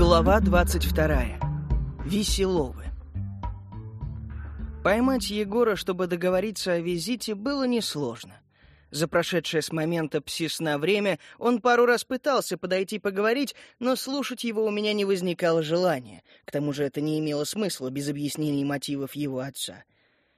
Глава 22. Веселовы. Поймать Егора, чтобы договориться о визите, было несложно. За прошедшее с момента пси-сна время он пару раз пытался подойти поговорить, но слушать его у меня не возникало желания. К тому же это не имело смысла без объяснений мотивов его отца.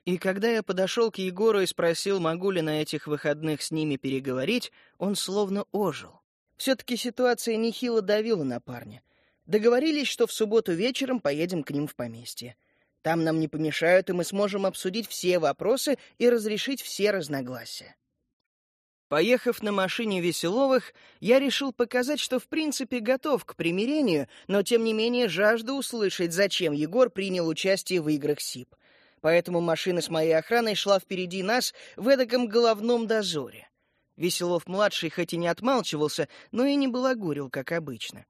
И когда я подошел к Егору и спросил, могу ли на этих выходных с ними переговорить, он словно ожил. Все-таки ситуация нехило давила на парня. Договорились, что в субботу вечером поедем к ним в поместье. Там нам не помешают, и мы сможем обсудить все вопросы и разрешить все разногласия. Поехав на машине Веселовых, я решил показать, что в принципе готов к примирению, но тем не менее жажду услышать, зачем Егор принял участие в играх СИП. Поэтому машина с моей охраной шла впереди нас в эдаком головном дозоре. Веселов-младший хоть и не отмалчивался, но и не балагурил, как обычно.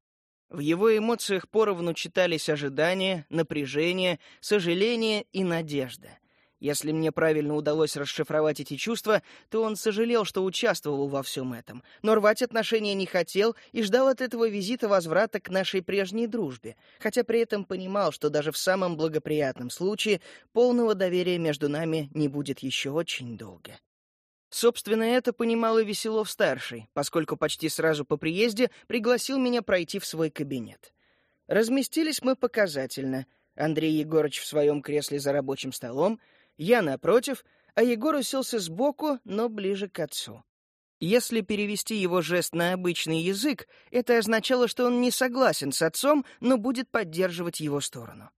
В его эмоциях поровну читались ожидания, напряжение, сожаление и надежда. Если мне правильно удалось расшифровать эти чувства, то он сожалел, что участвовал во всем этом, но рвать отношения не хотел и ждал от этого визита возврата к нашей прежней дружбе, хотя при этом понимал, что даже в самом благоприятном случае полного доверия между нами не будет еще очень долго. Собственно, это понимал и Веселов-старший, поскольку почти сразу по приезде пригласил меня пройти в свой кабинет. Разместились мы показательно. Андрей Егорович в своем кресле за рабочим столом — я напротив, а Егор уселся сбоку, но ближе к отцу. Если перевести его жест на обычный язык, это означало, что он не согласен с отцом, но будет поддерживать его сторону.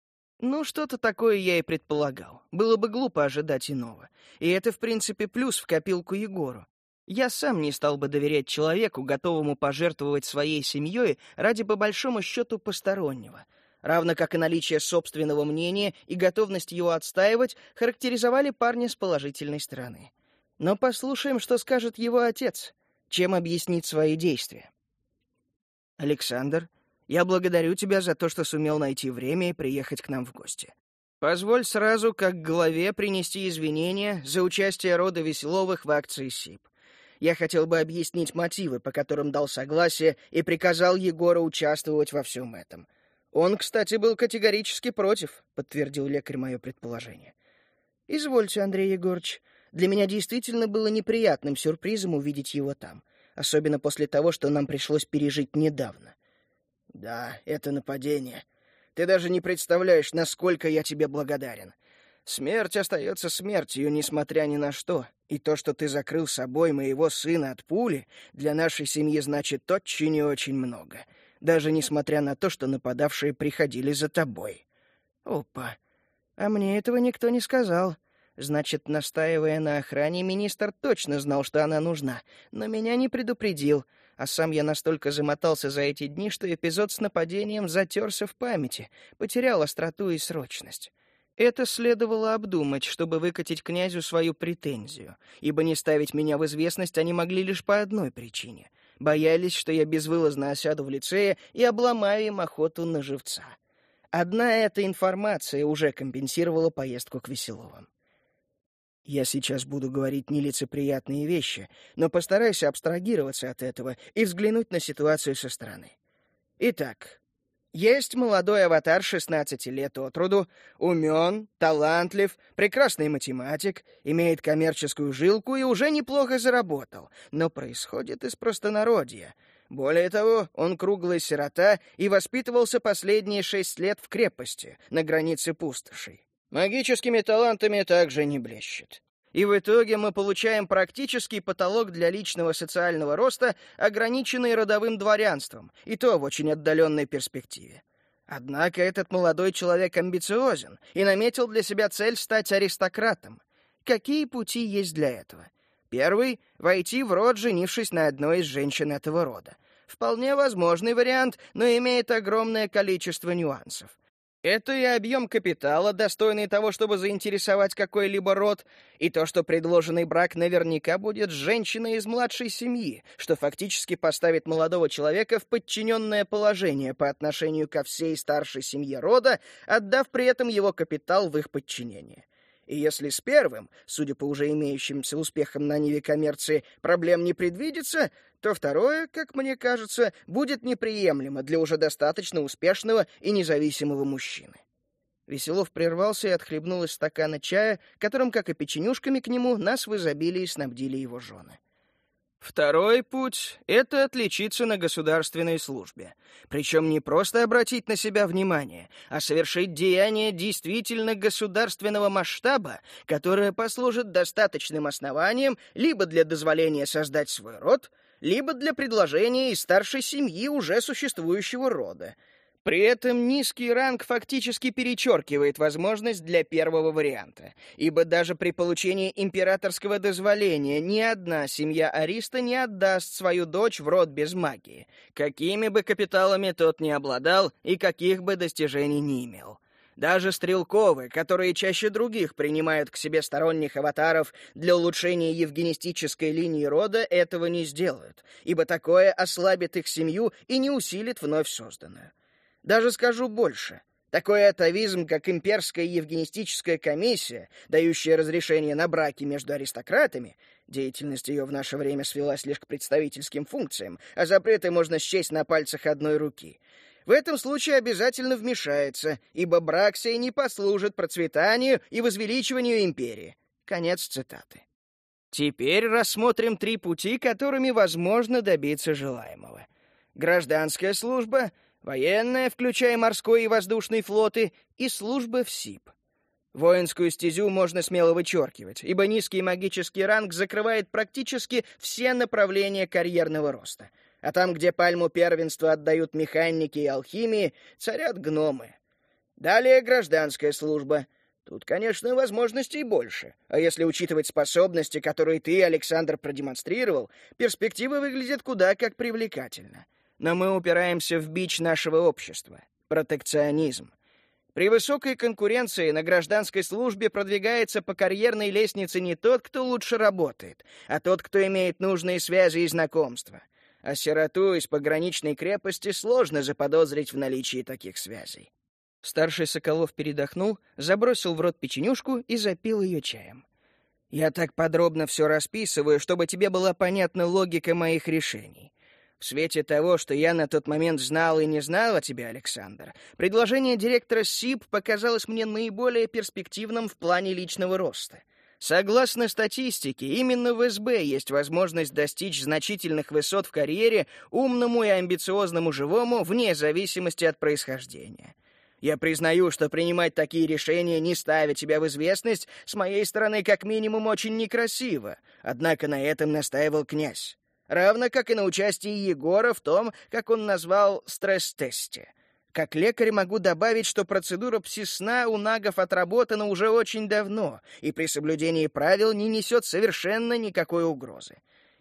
Ну, что-то такое я и предполагал. Было бы глупо ожидать иного. И это, в принципе, плюс в копилку Егору. Я сам не стал бы доверять человеку, готовому пожертвовать своей семьей ради, по большому счету, постороннего — равно как и наличие собственного мнения и готовность его отстаивать, характеризовали парня с положительной стороны. Но послушаем, что скажет его отец, чем объяснить свои действия. «Александр, я благодарю тебя за то, что сумел найти время и приехать к нам в гости. Позволь сразу, как главе, принести извинения за участие рода Веселовых в акции СИП. Я хотел бы объяснить мотивы, по которым дал согласие и приказал Егору участвовать во всем этом. Он, кстати, был категорически против, подтвердил лекарь мое предположение. Извольте, Андрей Егорович. Для меня действительно было неприятным сюрпризом увидеть его там, особенно после того, что нам пришлось пережить недавно. Да, это нападение. Ты даже не представляешь, насколько я тебе благодарен. Смерть остается смертью, несмотря ни на что. И то, что ты закрыл собой моего сына от пули, для нашей семьи значит очень и очень много даже несмотря на то, что нападавшие приходили за тобой. Опа. А мне этого никто не сказал. Значит, настаивая на охране, министр точно знал, что она нужна, но меня не предупредил, а сам я настолько замотался за эти дни, что эпизод с нападением затерся в памяти, потерял остроту и срочность. Это следовало обдумать, чтобы выкатить князю свою претензию, ибо не ставить меня в известность они могли лишь по одной причине — боялись, что я безвылазно осяду в лицее и обломаю им охоту на живца. Одна эта информация уже компенсировала поездку к Веселовым. Я сейчас буду говорить нелицеприятные вещи, но постарайся абстрагироваться от этого и взглянуть на ситуацию со стороны. Итак, есть молодой аватар 16 лет от роду, умен, талантлив, прекрасный математик, имеет коммерческую жилку и уже неплохо заработал, но происходит из простонародья. Более того, он круглый сирота и воспитывался последние шесть лет в крепости, на границе пустошей. Магическими талантами также не блещет и в итоге мы получаем практический потолок для личного социального роста, ограниченный родовым дворянством, и то в очень отдаленной перспективе. Однако этот молодой человек амбициозен и наметил для себя цель стать аристократом. Какие пути есть для этого? Первый — войти в род, женившись на одной из женщин этого рода. Вполне возможный вариант, но имеет огромное количество нюансов. Это и объем капитала, достойный того, чтобы заинтересовать какой-либо род, и то, что предложенный брак наверняка будет с женщиной из младшей семьи, что фактически поставит молодого человека в подчиненное положение по отношению ко всей старшей семье рода, отдав при этом его капитал в их подчинение. И если с первым, судя по уже имеющимся успехам на ниве коммерции, проблем не предвидится, то второе, как мне кажется, будет неприемлемо для уже достаточно успешного и независимого мужчины. Веселов прервался и отхлебнул из стакана чая, которым, как и печенюшками к нему, нас в изобилии снабдили его жены. Второй путь — это отличиться на государственной службе. Причем не просто обратить на себя внимание, а совершить деяние действительно государственного масштаба, которое послужит достаточным основанием либо для дозволения создать свой род, либо для предложения из старшей семьи уже существующего рода — при этом низкий ранг фактически перечеркивает возможность для первого варианта, ибо даже при получении императорского дозволения ни одна семья Ариста не отдаст свою дочь в род без магии, какими бы капиталами тот ни обладал и каких бы достижений ни имел. Даже стрелковы, которые чаще других принимают к себе сторонних аватаров для улучшения евгенистической линии рода, этого не сделают, ибо такое ослабит их семью и не усилит вновь созданную. Даже скажу больше. Такой атовизм, как имперская евгенистическая комиссия, дающая разрешение на браки между аристократами, деятельность ее в наше время свелась лишь к представительским функциям, а запреты можно счесть на пальцах одной руки. В этом случае обязательно вмешается, ибо брак сей не послужит процветанию и возвеличиванию империи. Конец цитаты. Теперь рассмотрим три пути, которыми возможно добиться желаемого. Гражданская служба — военная, включая морской и воздушный флоты, и служба в СИП. Воинскую стезю можно смело вычеркивать, ибо низкий магический ранг закрывает практически все направления карьерного роста. А там, где пальму первенства отдают механики и алхимии, царят гномы. Далее гражданская служба. Тут, конечно, возможностей больше. А если учитывать способности, которые ты, Александр, продемонстрировал, перспектива выглядит куда как привлекательно но мы упираемся в бич нашего общества — протекционизм. При высокой конкуренции на гражданской службе продвигается по карьерной лестнице не тот, кто лучше работает, а тот, кто имеет нужные связи и знакомства. А сироту из пограничной крепости сложно заподозрить в наличии таких связей. Старший Соколов передохнул, забросил в рот печенюшку и запил ее чаем. «Я так подробно все расписываю, чтобы тебе была понятна логика моих решений. В свете того, что я на тот момент знал и не знал о тебе, Александр, предложение директора СИП показалось мне наиболее перспективным в плане личного роста. Согласно статистике, именно в СБ есть возможность достичь значительных высот в карьере умному и амбициозному живому вне зависимости от происхождения. Я признаю, что принимать такие решения, не ставя тебя в известность, с моей стороны как минимум очень некрасиво, однако на этом настаивал князь равно как и на участии Егора в том, как он назвал стресс-тесте. Как лекарь могу добавить, что процедура пси-сна у нагов отработана уже очень давно и при соблюдении правил не несет совершенно никакой угрозы.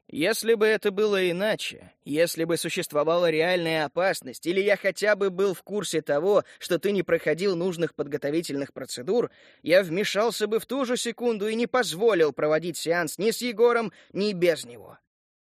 Если бы это было иначе, если бы существовала реальная опасность, или я хотя бы был в курсе того, что ты не проходил нужных подготовительных процедур, я вмешался бы в ту же секунду и не позволил проводить сеанс ни с Егором, ни без него.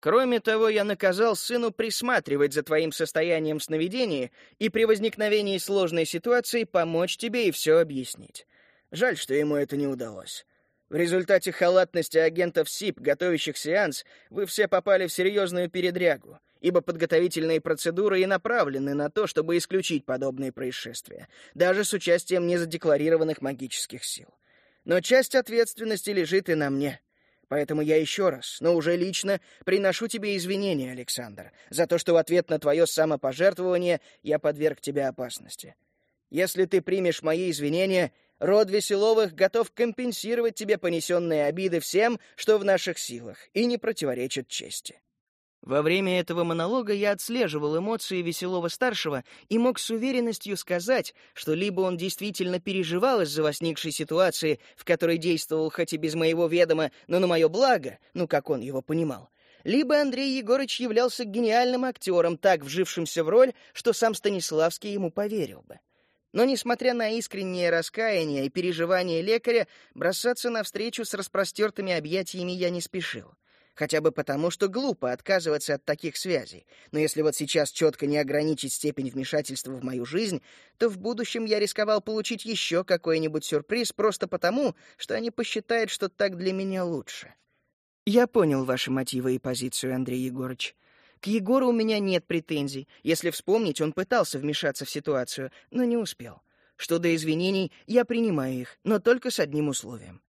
Кроме того, я наказал сыну присматривать за твоим состоянием в сновидении и при возникновении сложной ситуации помочь тебе и все объяснить. Жаль, что ему это не удалось. В результате халатности агентов СИП, готовящих сеанс, вы все попали в серьезную передрягу, ибо подготовительные процедуры и направлены на то, чтобы исключить подобные происшествия, даже с участием незадекларированных магических сил. Но часть ответственности лежит и на мне — Поэтому я еще раз, но уже лично, приношу тебе извинения, Александр, за то, что в ответ на твое самопожертвование я подверг тебя опасности. Если ты примешь мои извинения, род Веселовых готов компенсировать тебе понесенные обиды всем, что в наших силах, и не противоречит чести. Во время этого монолога я отслеживал эмоции Веселова-старшего и мог с уверенностью сказать, что либо он действительно переживал из-за возникшей ситуации, в которой действовал хоть и без моего ведома, но на мое благо, ну, как он его понимал, либо Андрей Егорыч являлся гениальным актером, так вжившимся в роль, что сам Станиславский ему поверил бы. Но, несмотря на искреннее раскаяние и переживание лекаря, бросаться навстречу с распростертыми объятиями я не спешил. Хотя бы потому, что глупо отказываться от таких связей. Но если вот сейчас четко не ограничить степень вмешательства в мою жизнь, то в будущем я рисковал получить еще какой-нибудь сюрприз просто потому, что они посчитают, что так для меня лучше. Я понял ваши мотивы и позицию, Андрей Егорыч. К Егору у меня нет претензий. Если вспомнить, он пытался вмешаться в ситуацию, но не успел. Что до извинений, я принимаю их, но только с одним условием.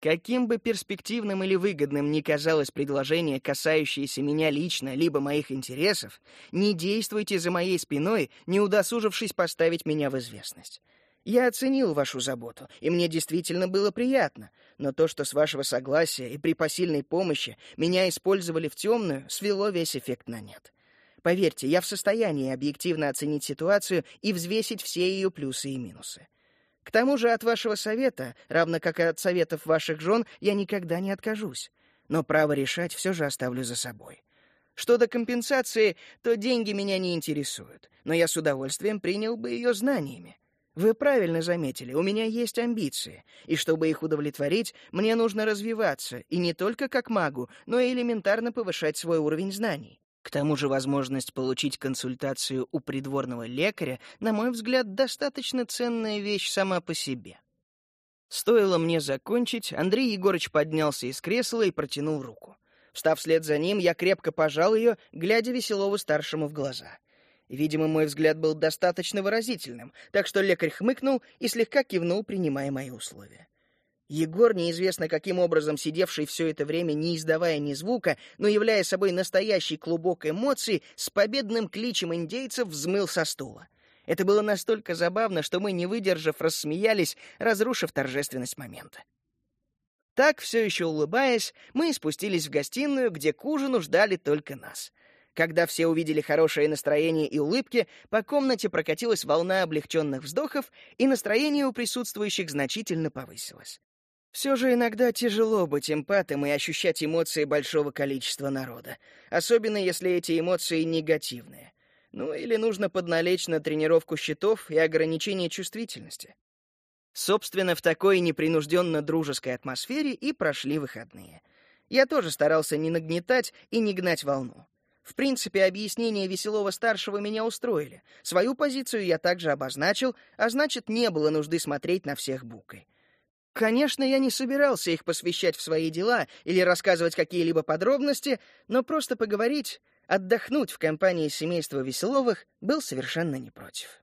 Каким бы перспективным или выгодным ни казалось предложение, касающееся меня лично, либо моих интересов, не действуйте за моей спиной, не удосужившись поставить меня в известность. Я оценил вашу заботу, и мне действительно было приятно, но то, что с вашего согласия и при посильной помощи меня использовали в темную, свело весь эффект на нет. Поверьте, я в состоянии объективно оценить ситуацию и взвесить все ее плюсы и минусы. К тому же от вашего совета, равно как и от советов ваших жен, я никогда не откажусь. Но право решать все же оставлю за собой. Что до компенсации, то деньги меня не интересуют, но я с удовольствием принял бы ее знаниями. Вы правильно заметили, у меня есть амбиции, и чтобы их удовлетворить, мне нужно развиваться, и не только как магу, но и элементарно повышать свой уровень знаний. К тому же возможность получить консультацию у придворного лекаря, на мой взгляд, достаточно ценная вещь сама по себе. Стоило мне закончить, Андрей Егорыч поднялся из кресла и протянул руку. Встав вслед за ним, я крепко пожал ее, глядя Веселову-старшему в глаза. Видимо, мой взгляд был достаточно выразительным, так что лекарь хмыкнул и слегка кивнул, принимая мои условия. Егор, неизвестно каким образом сидевший все это время, не издавая ни звука, но являя собой настоящий клубок эмоций, с победным кличем индейцев взмыл со стула. Это было настолько забавно, что мы, не выдержав, рассмеялись, разрушив торжественность момента. Так, все еще улыбаясь, мы спустились в гостиную, где к ужину ждали только нас. Когда все увидели хорошее настроение и улыбки, по комнате прокатилась волна облегченных вздохов, и настроение у присутствующих значительно повысилось. Все же иногда тяжело быть эмпатом и ощущать эмоции большого количества народа, особенно если эти эмоции негативные. Ну или нужно подналечь на тренировку счетов и ограничение чувствительности. Собственно, в такой непринужденно-дружеской атмосфере и прошли выходные. Я тоже старался не нагнетать и не гнать волну. В принципе, объяснения Веселова-старшего меня устроили. Свою позицию я также обозначил, а значит, не было нужды смотреть на всех букой. Конечно, я не собирался их посвящать в свои дела или рассказывать какие-либо подробности, но просто поговорить, отдохнуть в компании семейства Веселовых был совершенно не против.